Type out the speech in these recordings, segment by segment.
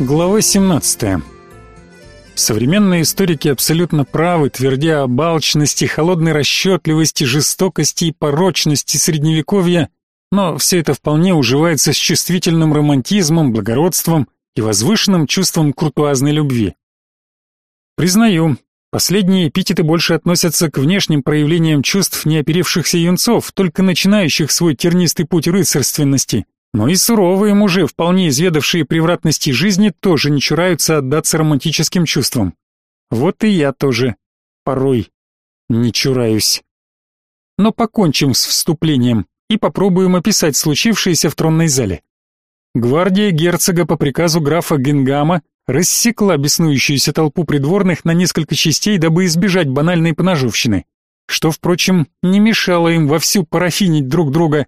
Глава 17. Современные историки абсолютно правы, твердя об алчности, холодной расчетливости, жестокости и порочности средневековья, но все это вполне уживается с чувствительным романтизмом, благородством и возвышенным чувством куртуазной любви. Признаю, последние эпитеты больше относятся к внешним проявлениям чувств неоперившихся юнцов, только начинающих свой тернистый путь рыцарственности. Но и суровые мужи, вполне изведавшие превратности жизни, тоже не чураются отдаться романтическим чувствам. Вот и я тоже порой не чураюсь. Но покончим с вступлением и попробуем описать случившееся в тронной зале. Гвардия герцога по приказу графа Генгама рассекла беснующуюся толпу придворных на несколько частей, дабы избежать банальной поножовщины, что, впрочем, не мешало им вовсю парафинить друг друга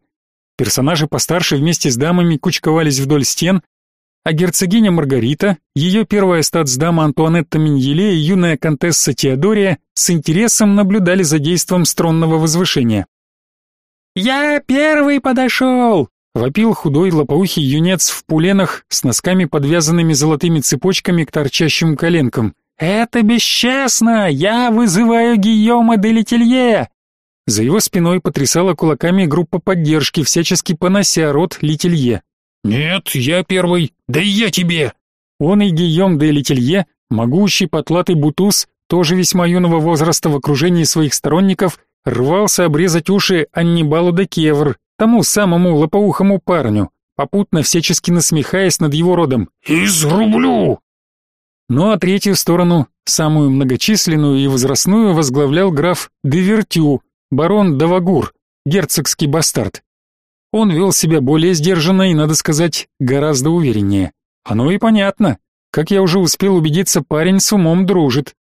Персонажи постарше вместе с дамами кучковались вдоль стен, а герцогиня Маргарита, ее первая статсдама Антуанетта Миньеле и юная контесса Теодория с интересом наблюдали за действом стронного возвышения. «Я первый подошел!» — вопил худой лопоухий юнец в пуленах с носками, подвязанными золотыми цепочками к торчащим коленкам. «Это бесчестно! Я вызываю Гийома де Летелье! За его спиной потрясала кулаками группа поддержки, всячески понося рот Летелье. «Нет, я первый, да и я тебе!» Он и Гийом де Летелье, могущий потлатый бутуз, тоже весьма юного возраста в окружении своих сторонников, рвался обрезать уши Аннибалу де Кевр, тому самому лопоухому парню, попутно всячески насмехаясь над его родом. «Изрублю!» Ну а третью сторону, самую многочисленную и возрастную, возглавлял граф Девертю, барон Давагур, герцогский бастард. Он вел себя более сдержанно и, надо сказать, гораздо увереннее. Оно и понятно. Как я уже успел убедиться, парень с умом дружит.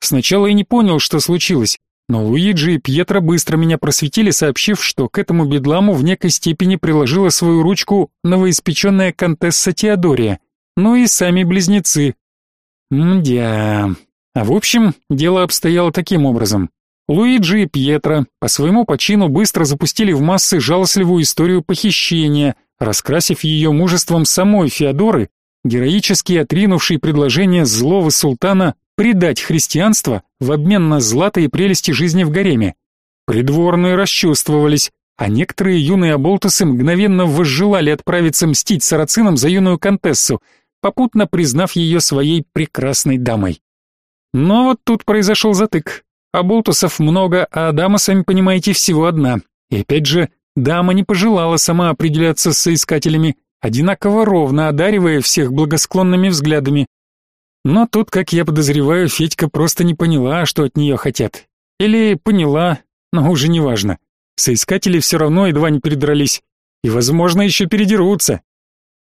Сначала я не понял, что случилось, но Луиджи и Пьетро быстро меня просветили, сообщив, что к этому бедламу в некой степени приложила свою ручку новоиспеченная контесса Теодория, ну и сами близнецы. Мдя. А в общем, дело обстояло таким образом. Луиджи и Пьетро по своему почину быстро запустили в массы жалостливую историю похищения, раскрасив ее мужеством самой Феодоры, героически отринувшей предложение злого султана предать христианство в обмен на злато и прелести жизни в гареме. Придворные расчувствовались, а некоторые юные оболтусы мгновенно возжелали отправиться мстить сарацинам за юную контессу, попутно признав ее своей прекрасной дамой. Но вот тут произошел затык. А болтусов много, а дама, сами понимаете, всего одна. И опять же, дама не пожелала сама определяться с соискателями, одинаково ровно одаривая всех благосклонными взглядами. Но тут, как я подозреваю, Федька просто не поняла, что от нее хотят. Или поняла, но уже не важно. Соискатели все равно едва не передрались. И, возможно, еще передерутся.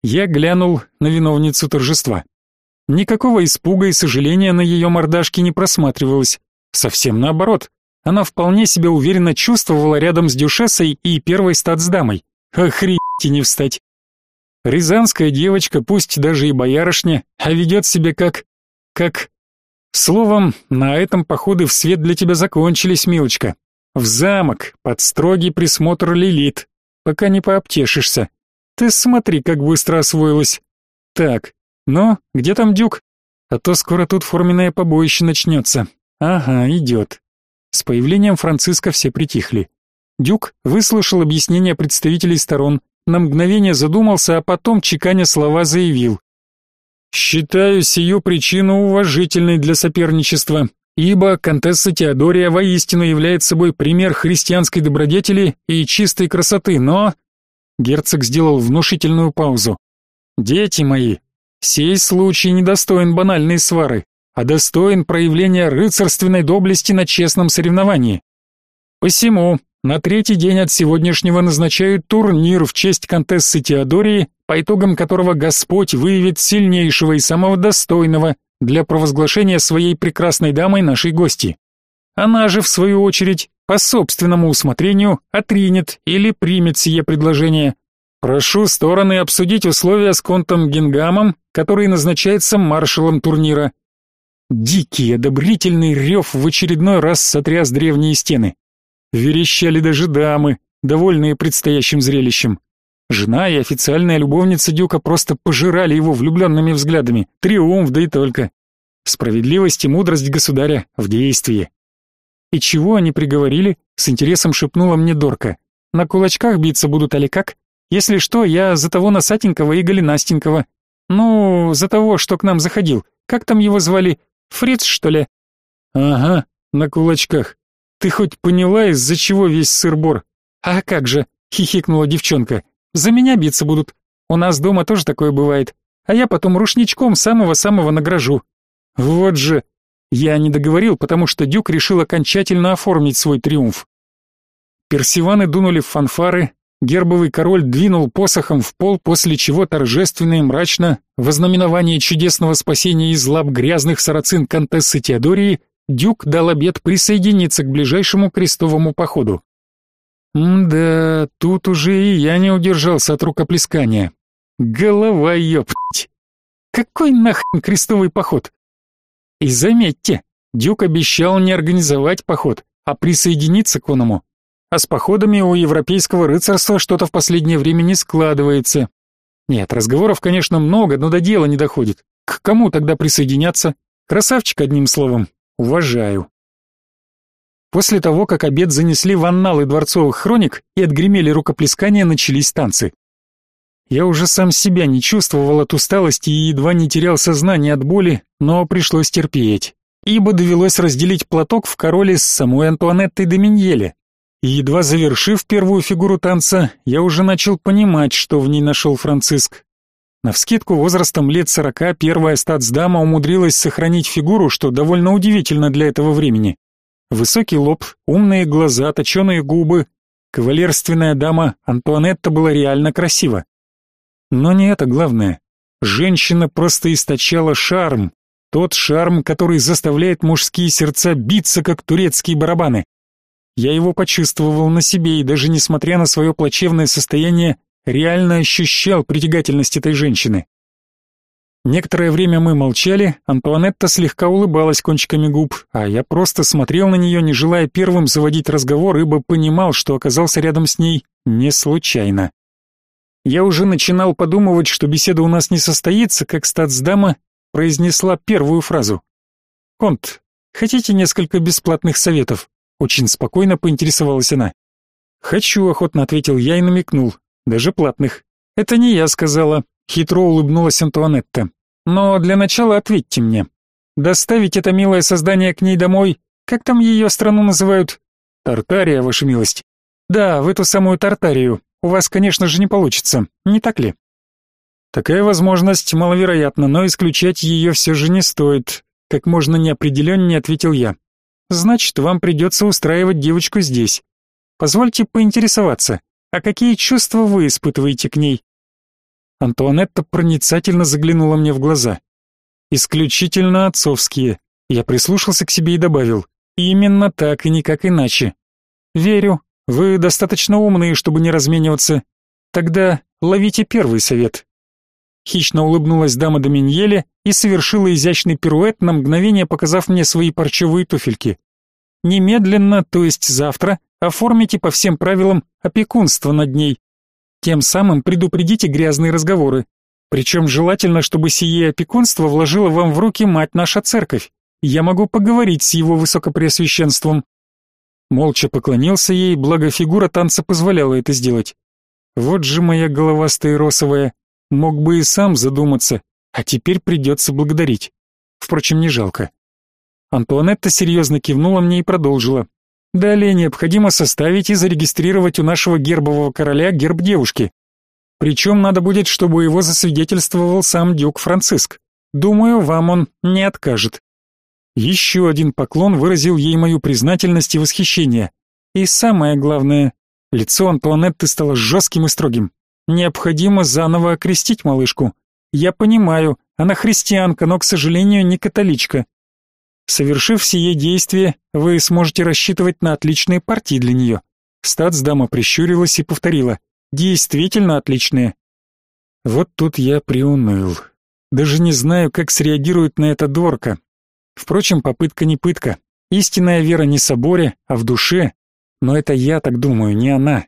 Я глянул на виновницу торжества. Никакого испуга и сожаления на ее мордашке не просматривалось. Совсем наоборот. Она вполне себя уверенно чувствовала рядом с Дюшесой и первой статсдамой. Охренеть не встать. Рязанская девочка, пусть даже и боярышня, а ведет себя как... как... Словом, на этом походы в свет для тебя закончились, милочка. В замок, под строгий присмотр Лилит, пока не пообтешишься. Ты смотри, как быстро освоилась. Так, ну, где там Дюк? А то скоро тут форменное побоище начнется. Ага, идет. С появлением Франциска все притихли. Дюк выслушал объяснения представителей сторон, на мгновение задумался, а потом, чеканя слова, заявил. «Считаю сию причину уважительной для соперничества, ибо контесса Теодория воистину является собой пример христианской добродетели и чистой красоты, но...» Герцог сделал внушительную паузу. «Дети мои, сей случай недостоин банальной свары а достоин проявления рыцарственной доблести на честном соревновании. Посему на третий день от сегодняшнего назначают турнир в честь контессы Теодории, по итогам которого Господь выявит сильнейшего и самого достойного для провозглашения своей прекрасной дамой нашей гости. Она же, в свою очередь, по собственному усмотрению отринет или примет сие предложение. Прошу стороны обсудить условия с контом Генгамом, который назначается маршалом турнира. Дикий, одобрительный рев в очередной раз сотряс древние стены. Верещали даже дамы, довольные предстоящим зрелищем. Жена и официальная любовница Дюка просто пожирали его влюбленными взглядами. Триумф, да и только. Справедливость и мудрость государя в действии. И чего они приговорили? С интересом шепнула мне Дорка. На кулачках биться будут, али как? Если что, я за того носатенького и голенастенького. Ну, за того, что к нам заходил. Как там его звали? Фриц, что ли? Ага, на кулачках. Ты хоть поняла, из-за чего весь сыр-бор? А как же, хихикнула девчонка. За меня биться будут. У нас дома тоже такое бывает. А я потом рушничком самого-самого награжу. Вот же. Я не договорил, потому что Дюк решил окончательно оформить свой триумф. Персиваны дунули в фанфары, гербовый король двинул посохом в пол, после чего торжественно и мрачно, в ознаменование чудесного спасения из лап грязных сарацин контессы Теодории, Дюк дал обет присоединиться к ближайшему крестовому походу. да, тут уже и я не удержался от рукоплескания. Голова ёпть. Какой нахрен крестовый поход? И заметьте, Дюк обещал не организовать поход, а присоединиться к оному. А с походами у европейского рыцарства что-то в последнее время не складывается. Нет, разговоров, конечно, много, но до дела не доходит. К кому тогда присоединяться? Красавчик, одним словом. Уважаю. После того, как обед занесли в анналы дворцовых хроник и отгремели рукоплескания, начались танцы. Я уже сам себя не чувствовал от усталости и едва не терял сознание от боли, но пришлось терпеть, ибо довелось разделить платок в короле с самой Антуанеттой де. И едва завершив первую фигуру танца, я уже начал понимать, что в ней нашел Франциск. Навскидку возрастом лет сорока первая статсдама умудрилась сохранить фигуру, что довольно удивительно для этого времени. Высокий лоб, умные глаза, точеные губы. Кавалерственная дама Антуанетта была реально красива. Но не это главное. Женщина просто источала шарм. Тот шарм, который заставляет мужские сердца биться, как турецкие барабаны. Я его почувствовал на себе и даже несмотря на свое плачевное состояние, реально ощущал притягательность этой женщины. Некоторое время мы молчали, Антуанетта слегка улыбалась кончиками губ, а я просто смотрел на нее, не желая первым заводить разговор, ибо понимал, что оказался рядом с ней не случайно. Я уже начинал подумывать, что беседа у нас не состоится, как статсдама произнесла первую фразу. «Конт, хотите несколько бесплатных советов?» Очень спокойно поинтересовалась она. «Хочу», — охотно ответил я и намекнул. «Даже платных». «Это не я сказала», — хитро улыбнулась Антуанетта. «Но для начала ответьте мне. Доставить это милое создание к ней домой, как там ее страну называют?» «Тартария, ваша милость». «Да, в эту самую Тартарию. У вас, конечно же, не получится, не так ли?» «Такая возможность маловероятна, но исключать ее все же не стоит», — как можно неопределеннее ответил я. Значит, вам придется устраивать девочку здесь. Позвольте поинтересоваться, а какие чувства вы испытываете к ней? Антуанетта проницательно заглянула мне в глаза. Исключительно отцовские. Я прислушался к себе и добавил: именно так и никак иначе. Верю. Вы достаточно умные, чтобы не размениваться. Тогда ловите первый совет. Хищно улыбнулась дама Доминьеле и совершила изящный пируэт, на мгновение показав мне свои парчевые туфельки. Немедленно, то есть завтра, оформите по всем правилам опекунство над ней. Тем самым предупредите грязные разговоры. Причем желательно, чтобы сие опекунство вложило вам в руки мать наша церковь. Я могу поговорить с его высокопреосвященством. Молча поклонился ей, благо фигура танца позволяла это сделать. Вот же моя головастая росовая. Мог бы и сам задуматься, а теперь придется благодарить. Впрочем, не жалко. Антуанетта серьезно кивнула мне и продолжила. Далее необходимо составить и зарегистрировать у нашего гербового короля герб девушки. Причем надо будет, чтобы его засвидетельствовал сам дюк Франциск. Думаю, вам он не откажет. Еще один поклон выразил ей мою признательность и восхищение. И самое главное, лицо Антуанетты стало жестким и строгим. Необходимо заново окрестить малышку. Я понимаю, она христианка, но, к сожалению, не католичка. Совершив сие действие, вы сможете рассчитывать на отличные партии для нее. Статсдама прищурилась и повторила. Действительно отличные. Вот тут я приуныл. Даже не знаю, как среагирует на это Дорка. Впрочем, попытка не пытка. Истинная вера не в соборе, а в душе. Но это я так думаю, не она.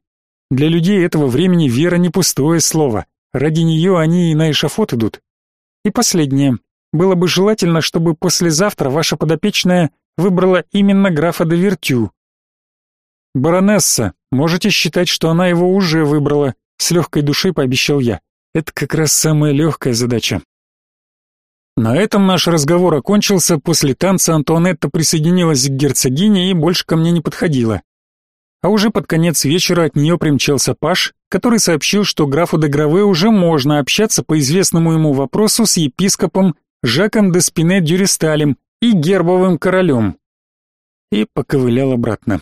Для людей этого времени вера не пустое слово. Ради нее они и на эшафот идут. И последнее. Было бы желательно, чтобы послезавтра ваша подопечная выбрала именно графа де Вертю. Баронесса, можете считать, что она его уже выбрала, с легкой душой пообещал я. Это как раз самая легкая задача. На этом наш разговор окончился, после танца Антуанетта присоединилась к герцогине и больше ко мне не подходила. А уже под конец вечера от нее примчался Паш, который сообщил, что графу де Граве уже можно общаться по известному ему вопросу с епископом Жаком де Спине Дюристалем и гербовым королем. И поковылял обратно.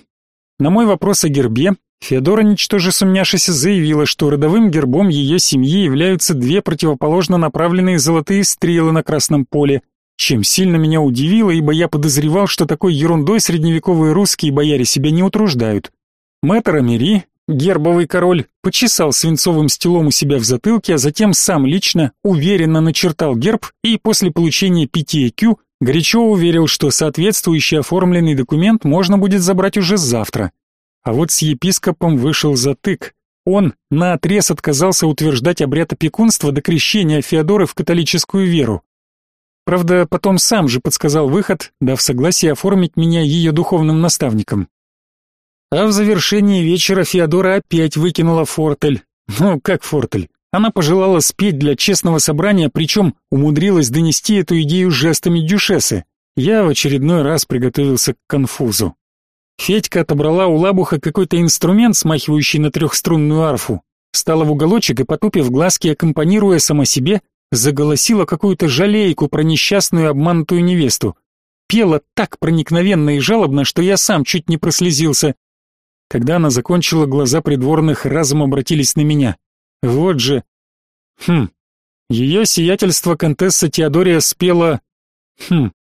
На мой вопрос о гербе Феодора, ничтоже сумняшися, заявила, что родовым гербом ее семьи являются две противоположно направленные золотые стрелы на красном поле, чем сильно меня удивило, ибо я подозревал, что такой ерундой средневековые русские бояре себя не утруждают. Мэтр Амери, гербовый король, почесал свинцовым стилом у себя в затылке, а затем сам лично уверенно начертал герб и после получения пяти ЭКЮ горячо уверил, что соответствующий оформленный документ можно будет забрать уже завтра. А вот с епископом вышел затык. Он наотрез отказался утверждать обряд опекунства до крещения Феодоры в католическую веру. Правда, потом сам же подсказал выход, дав согласие оформить меня ее духовным наставником. А в завершении вечера Феодора опять выкинула фортель. Ну, как фортель? Она пожелала спеть для честного собрания, причем умудрилась донести эту идею жестами дюшесы. Я в очередной раз приготовился к конфузу. Федька отобрала у лабуха какой-то инструмент, смахивающий на трехструнную арфу, встала в уголочек и, потупив глазки, аккомпанируя сама себе, заголосила какую-то жалейку про несчастную обманутую невесту. Пела так проникновенно и жалобно, что я сам чуть не прослезился. Когда она закончила, глаза придворных разом обратились на меня. Вот же... Хм... Ее сиятельство контесса Теодория спела... Хм...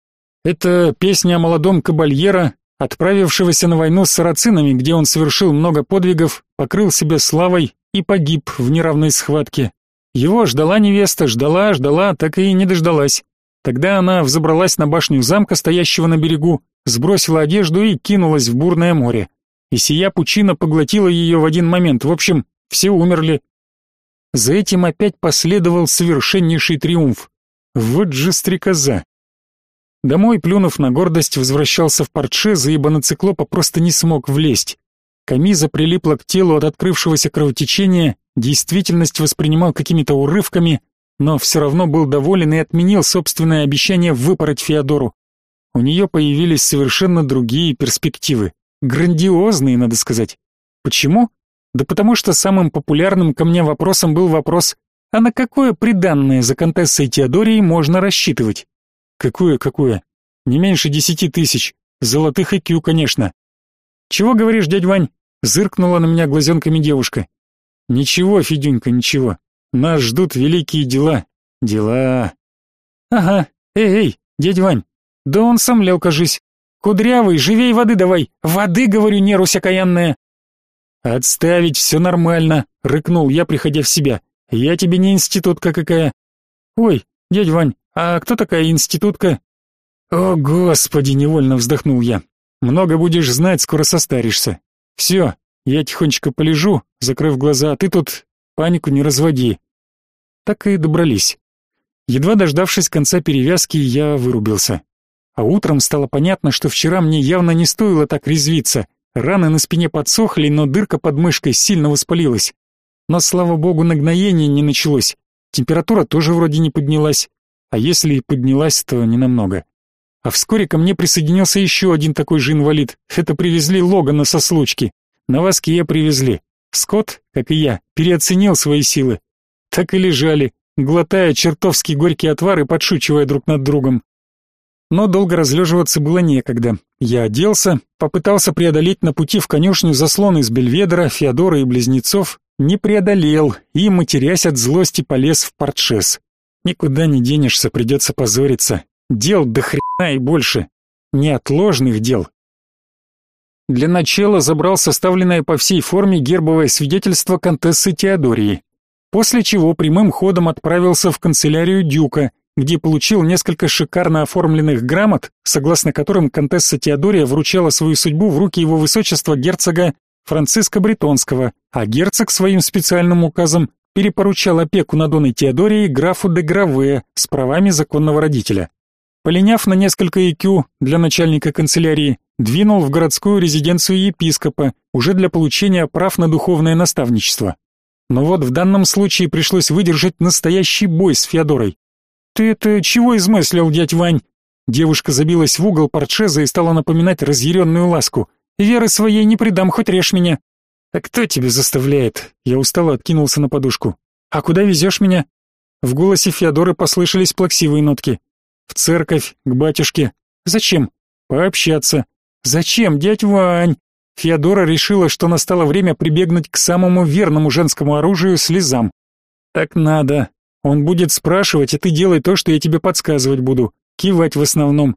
Это песня о молодом кабальера, отправившегося на войну с сарацинами, где он совершил много подвигов, покрыл себя славой и погиб в неравной схватке. Его ждала невеста, ждала, ждала, так и не дождалась. Тогда она взобралась на башню замка, стоящего на берегу, сбросила одежду и кинулась в бурное море. И сия пучина поглотила ее в один момент. В общем, все умерли. За этим опять последовал совершеннейший триумф. Вот же стрекоза. Домой, плюнув на гордость, возвращался в портшезы, ибо на циклопа просто не смог влезть. Камиза прилипла к телу от открывшегося кровотечения, действительность воспринимал какими-то урывками, но все равно был доволен и отменил собственное обещание выпороть Феодору. У нее появились совершенно другие перспективы. Грандиозные, надо сказать. Почему? Да потому что самым популярным ко мне вопросом был вопрос, а на какое приданное за контессой Теодорией можно рассчитывать? Какое, какое? Не меньше десяти тысяч. Золотых IQ, конечно. Чего говоришь, дядь Вань? Зыркнула на меня глазенками девушка. Ничего, Федюнька, ничего. Нас ждут великие дела. Дела. Ага. Эй, эй, дядь Вань. Да он сомлел, кажись. Кудрявый, живей воды давай. Воды, говорю, нерусь окаянная. Отставить, все нормально, рыкнул я, приходя в себя. Я тебе не институтка какая. Ой, дядь Вань, а кто такая институтка? О, господи, невольно вздохнул я. Много будешь знать, скоро состаришься. Все, я тихонечко полежу, закрыв глаза, а ты тут панику не разводи. Так и добрались. Едва дождавшись конца перевязки, я вырубился. А утром стало понятно, что вчера мне явно не стоило так резвиться. Раны на спине подсохли, но дырка под мышкой сильно воспалилась. Но, слава богу, нагноение не началось. Температура тоже вроде не поднялась а если и поднялась, то ненамного. А вскоре ко мне присоединился еще один такой же инвалид. Это привезли Логана со случки. На воске привезли. Скотт, как и я, переоценил свои силы. Так и лежали, глотая чертовски горький отвар и подшучивая друг над другом. Но долго разлеживаться было некогда. Я оделся, попытался преодолеть на пути в конюшню заслон из Бельведера, Феодора и Близнецов, не преодолел и, матерясь от злости, полез в портшес. Никуда не денешься, придется позориться. Дел до хрена и больше. Неотложных дел. Для начала забрал составленное по всей форме гербовое свидетельство контессы Теодории. После чего прямым ходом отправился в канцелярию Дюка, где получил несколько шикарно оформленных грамот, согласно которым контесса Теодория вручала свою судьбу в руки его высочества герцога Франциска Бретонского, а герцог своим специальным указом перепоручал опеку над Доной Теодорией графу де Граве с правами законного родителя. Полиняв на несколько IQ для начальника канцелярии, двинул в городскую резиденцию епископа, уже для получения прав на духовное наставничество. Но вот в данном случае пришлось выдержать настоящий бой с Феодорой. «Ты это чего измыслил, дядь Вань?» Девушка забилась в угол парчеза и стала напоминать разъяренную ласку. «Веры своей не предам, хоть режь меня». «А кто тебя заставляет?» Я устало откинулся на подушку. «А куда везешь меня?» В голосе Феодоры послышались плаксивые нотки. «В церковь, к батюшке». «Зачем?» «Пообщаться». «Зачем, дядь Вань?» Феодора решила, что настало время прибегнуть к самому верному женскому оружию слезам. «Так надо. Он будет спрашивать, а ты делай то, что я тебе подсказывать буду. Кивать в основном.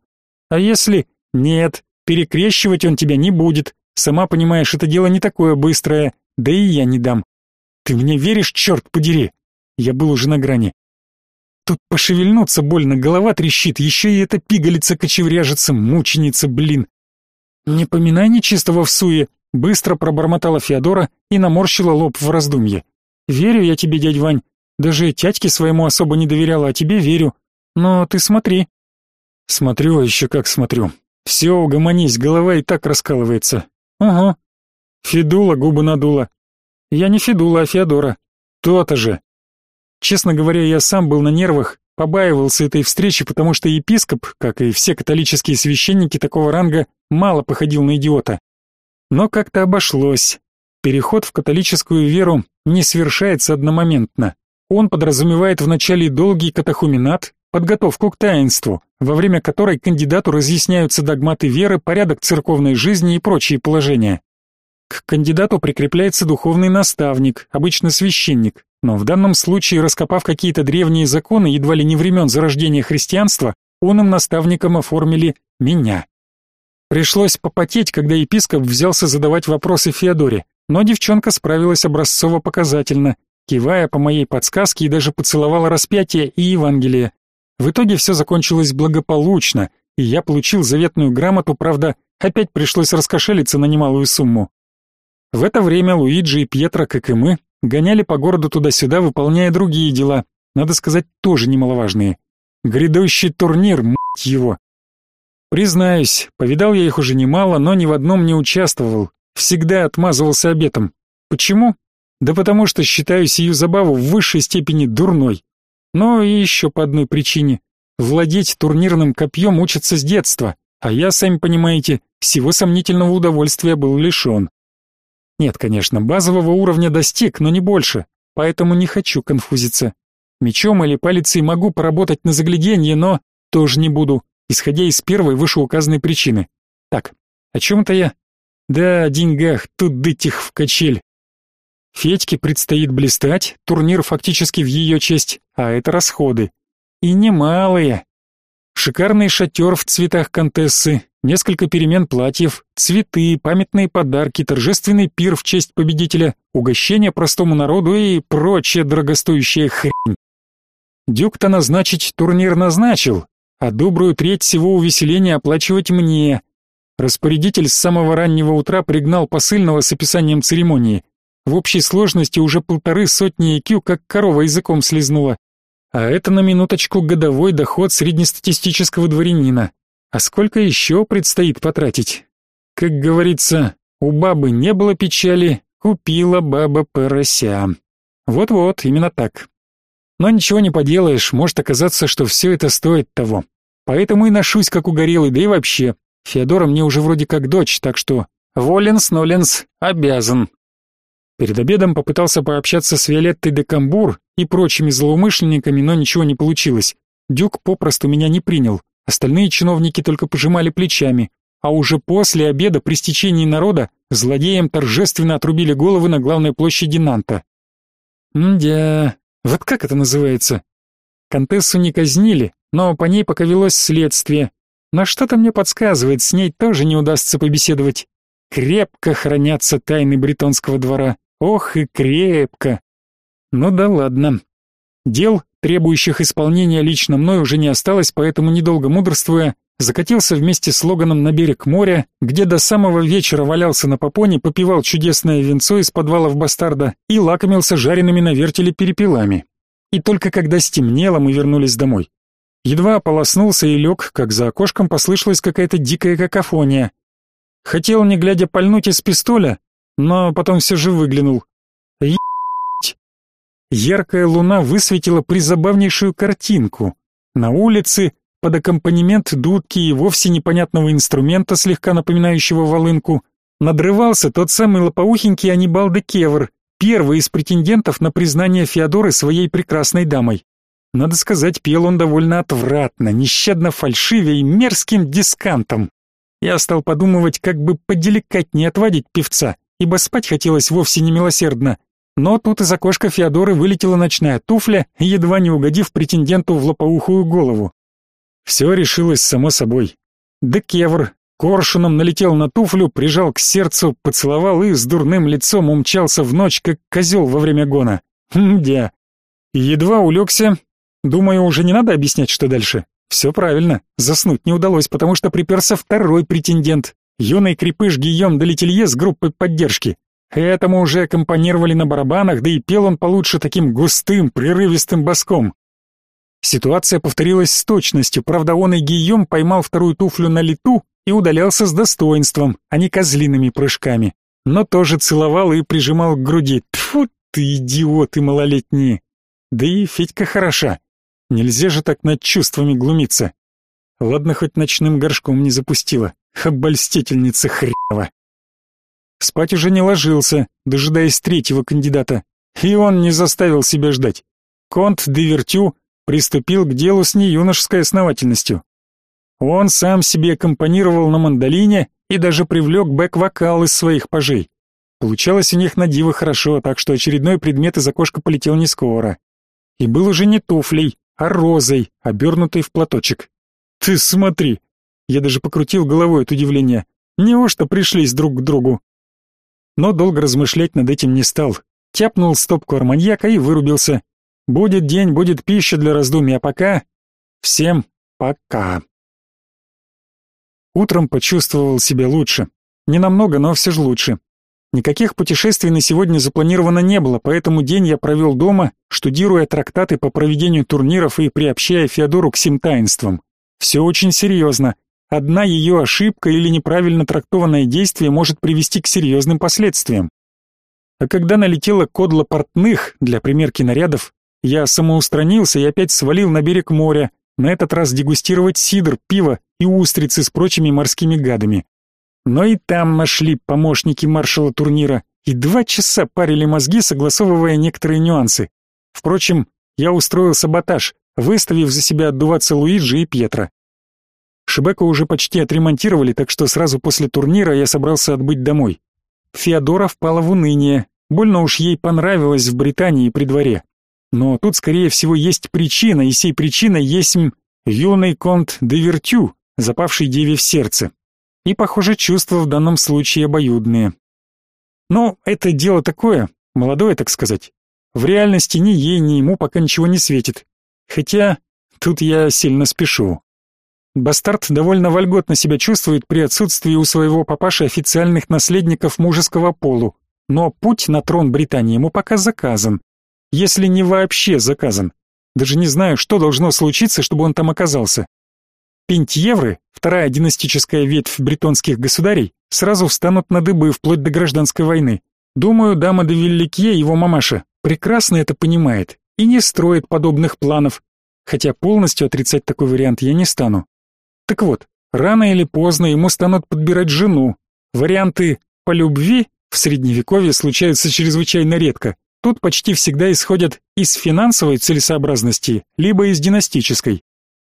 А если... Нет, перекрещивать он тебя не будет. Сама понимаешь, это дело не такое быстрое. Да и я не дам. Ты мне веришь, черт подери?» Я был уже на грани. Тут пошевельнуться больно, голова трещит, еще и эта пигалица кочевряжется, мученица, блин. «Не поминай нечистого в суе», — быстро пробормотала Феодора и наморщила лоб в раздумье. «Верю я тебе, дядь Вань. Даже тятьке своему особо не доверяла, а тебе верю. Но ты смотри». «Смотрю, а еще как смотрю. Все, угомонись, голова и так раскалывается». «Ага». Федула губы надула. «Я не Федула, а Феодора». «То-то же». Честно говоря, я сам был на нервах, побаивался этой встречи, потому что епископ, как и все католические священники такого ранга, мало походил на идиота. Но как-то обошлось. Переход в католическую веру не совершается одномоментно. Он подразумевает вначале долгий катахуминат, подготовку к таинству, во время которой кандидату разъясняются догматы веры, порядок церковной жизни и прочие положения. К кандидату прикрепляется духовный наставник, обычно священник, но в данном случае, раскопав какие-то древние законы, едва ли не времен зарождения христианства, он им наставником оформили меня. Пришлось попотеть, когда епископ взялся задавать вопросы Феодоре, но девчонка справилась образцово-показательно, кивая по моей подсказке и даже поцеловала распятие и Евангелие. В итоге все закончилось благополучно, и я получил заветную грамоту, правда, опять пришлось раскошелиться на немалую сумму. В это время Луиджи и Пьетро, как и мы, гоняли по городу туда-сюда, выполняя другие дела, надо сказать, тоже немаловажные. Грядущий турнир, мать его. Признаюсь, повидал я их уже немало, но ни в одном не участвовал, всегда отмазывался обетом. Почему? Да потому что считаю сию забаву в высшей степени дурной. Но и еще по одной причине. Владеть турнирным копьем учатся с детства, а я, сами понимаете, всего сомнительного удовольствия был лишен. Нет, конечно, базового уровня достиг, но не больше, поэтому не хочу конфузиться. Мечом или палицей могу поработать на загляденье, но тоже не буду, исходя из первой вышеуказанной причины. Так, о чем-то я? Да, о деньгах, тут дыть их в качель. Федьке предстоит блистать, турнир фактически в ее честь, а это расходы. И немалые. Шикарный шатер в цветах контессы, несколько перемен платьев, цветы, памятные подарки, торжественный пир в честь победителя, угощение простому народу и прочая дорогостоящая хрень. Дюк-то назначить турнир назначил, а добрую треть всего увеселения оплачивать мне. Распорядитель с самого раннего утра пригнал посыльного с описанием церемонии. В общей сложности уже полторы сотни IQ, как корова языком слезнула. А это на минуточку годовой доход среднестатистического дворянина. А сколько еще предстоит потратить? Как говорится, у бабы не было печали, купила баба порося. Вот-вот, именно так. Но ничего не поделаешь, может оказаться, что все это стоит того. Поэтому и ношусь как угорелый, да и вообще. Феодора мне уже вроде как дочь, так что воленс, ноленс, обязан. Перед обедом попытался пообщаться с Виолеттой де Камбур и прочими злоумышленниками, но ничего не получилось. Дюк попросту меня не принял. Остальные чиновники только пожимали плечами, а уже после обеда при стечении народа злодеям торжественно отрубили головы на главной площади Нанта. Мдя, вот как это называется? Контессу не казнили, но по ней пока велось следствие. Но что-то мне подсказывает, с ней тоже не удастся побеседовать. Крепко хранятся тайны бретонского двора. Ох и крепко. Ну да ладно. Дел требующих исполнения лично мной уже не осталось, поэтому, недолго мудрствуя, закатился вместе с Логаном на берег моря, где до самого вечера валялся на попоне, попивал чудесное винцо из подвалов бастарда и лакомился жареными на вертеле перепелами. И только когда стемнело, мы вернулись домой. Едва ополоснулся и лег, как за окошком послышалась какая-то дикая какофония. Хотел, не глядя, пальнуть из пистоля, но потом все же выглянул. Е***ть! Яркая луна высветила призабавнейшую картинку. На улице, под аккомпанемент дудки и вовсе непонятного инструмента, слегка напоминающего волынку, надрывался тот самый лопоухенький Анибал де Кевр, первый из претендентов на признание Феодоры своей прекрасной дамой. Надо сказать, пел он довольно отвратно, нещадно фальшивя и мерзким дискантом. Я стал подумывать, как бы поделикатнее отвадить певца, ибо спать хотелось вовсе не милосердно. Но тут из окошка Феодоры вылетела ночная туфля, едва не угодив претенденту в лопоухую голову. Все решилось само собой. Декевр коршуном налетел на туфлю, прижал к сердцу, поцеловал и с дурным лицом умчался в ночь, как козел во время гона. Мдя. Едва улегся, Думаю, уже не надо объяснять, что дальше. Все правильно, заснуть не удалось, потому что приперся второй претендент. Юный крепыш Гийом Делетелье с группой поддержки. Этому уже аккомпанировали на барабанах, да и пел он получше таким густым, прерывистым баском. Ситуация повторилась с точностью, правда он и Гийом поймал вторую туфлю на лету и удалялся с достоинством, а не козлиными прыжками. Но тоже целовал и прижимал к груди. Тьфу ты, идиоты малолетние! Да и Федька хороша. Нельзя же так над чувствами глумиться. Ладно, хоть ночным горшком не запустила. Обольстительница хрева. Спать уже не ложился, дожидаясь третьего кандидата. И он не заставил себя ждать. Конт де Вертю приступил к делу с неюношеской основательностью. Он сам себе аккомпанировал на мандолине и даже привлек бэк-вокал из своих пажей. Получалось у них на диво хорошо, так что очередной предмет из окошка полетел не скоро. И был уже не туфлей, а розой, обернутой в платочек. Ты смотри! Я даже покрутил головой от удивления. Неужто пришлись друг к другу? Но долго размышлять над этим не стал. Тяпнул стопку арманьяка и вырубился. Будет день, будет пища для раздумий, а пока... Всем пока. Утром почувствовал себя лучше. Не намного, но все же лучше. Никаких путешествий на сегодня запланировано не было, поэтому день я провел дома, штудируя трактаты по проведению турниров и приобщая Феодору к сим таинствам. Все очень серьезно. Одна ее ошибка или неправильно трактованное действие может привести к серьезным последствиям. А когда налетела кодла портных для примерки нарядов, я самоустранился и опять свалил на берег моря, на этот раз дегустировать сидр, пиво и устрицы с прочими морскими гадами. Но и там нашли помощники маршала турнира и два часа парили мозги, согласовывая некоторые нюансы. Впрочем, я устроил саботаж, выставив за себя отдуваться Луиджи и Пьетро. Шебека уже почти отремонтировали, так что сразу после турнира я собрался отбыть домой. Феодора впала в уныние, больно уж ей понравилось в Британии при дворе. Но тут, скорее всего, есть причина, и сей причиной есть юный конт де Вертю, запавший деве в сердце. И, похоже, чувства в данном случае обоюдные. Но это дело такое, молодое, так сказать. В реальности ни ей, ни ему пока ничего не светит. Хотя тут я сильно спешу. Бастард довольно вольготно себя чувствует при отсутствии у своего папаши официальных наследников мужеского полу, но путь на трон Британии ему пока заказан. Если не вообще заказан. Даже не знаю, что должно случиться, чтобы он там оказался. Пентьевры, вторая династическая ветвь бретонских государей, сразу встанут на дыбы вплоть до гражданской войны. Думаю, дама де Вилликье, его мамаша, прекрасно это понимает и не строит подобных планов, хотя полностью отрицать такой вариант я не стану. Так вот, рано или поздно ему станут подбирать жену. Варианты по любви в средневековье случаются чрезвычайно редко. Тут почти всегда исходят из финансовой целесообразности, либо из династической.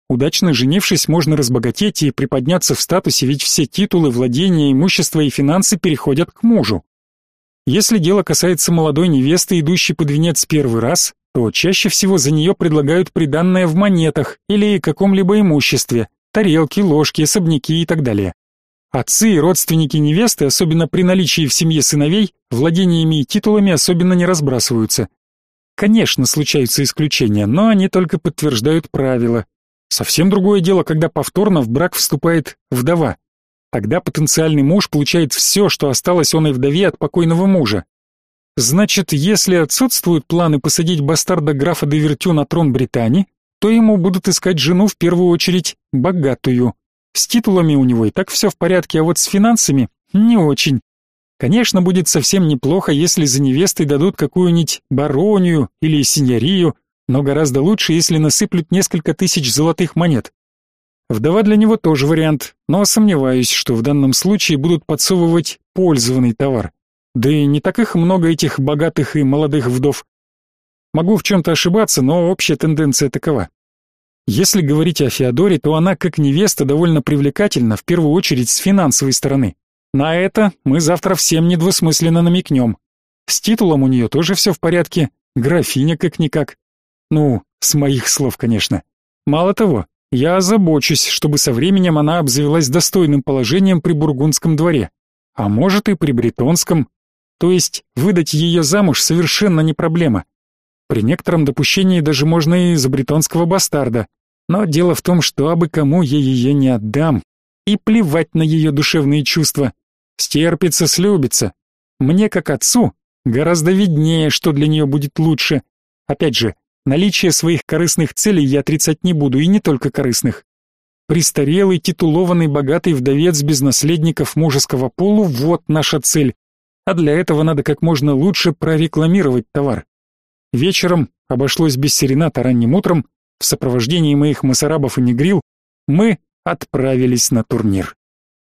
Удачно женившись, можно разбогатеть и приподняться в статусе, ведь все титулы, владения, имущество и финансы переходят к мужу. Если дело касается молодой невесты, идущей под венец первый раз, то чаще всего за нее предлагают приданное в монетах или каком-либо имуществе, тарелки, ложки, особняки и так далее. Отцы и родственники невесты, особенно при наличии в семье сыновей, владениями и титулами особенно не разбрасываются. Конечно, случаются исключения, но они только подтверждают правила. Совсем другое дело, когда повторно в брак вступает вдова. Тогда потенциальный муж получает все, что осталось он и вдове от покойного мужа. Значит, если отсутствуют планы посадить бастарда графа де Вертю на трон Британии, то ему будут искать жену в первую очередь богатую. С титулами у него и так все в порядке, а вот с финансами не очень. Конечно, будет совсем неплохо, если за невестой дадут какую-нибудь баронию или синьорию, но гораздо лучше, если насыплют несколько тысяч золотых монет. Вдова для него тоже вариант, но сомневаюсь, что в данном случае будут подсовывать пользованный товар. Да и не так их много этих богатых и молодых вдов. Могу в чем-то ошибаться, но общая тенденция такова. Если говорить о Феодоре, то она как невеста довольно привлекательна, в первую очередь с финансовой стороны. На это мы завтра всем недвусмысленно намекнем. С титулом у нее тоже все в порядке, графиня как-никак. Ну, с моих слов, конечно. Мало того, я озабочусь, чтобы со временем она обзавелась достойным положением при бургундском дворе, а может и при бретонском. То есть выдать ее замуж совершенно не проблема. При некотором допущении даже можно и за бретонского бастарда. Но дело в том, что абы кому я ее не отдам. И плевать на ее душевные чувства. Стерпится, слюбится. Мне, как отцу, гораздо виднее, что для нее будет лучше. Опять же, наличие своих корыстных целей я отрицать не буду, и не только корыстных. Престарелый, титулованный, богатый вдовец без наследников мужеского полу – вот наша цель. А для этого надо как можно лучше прорекламировать товар. Вечером обошлось без серената ранним утром, в сопровождении моих масарабов и негрил мы отправились на турнир.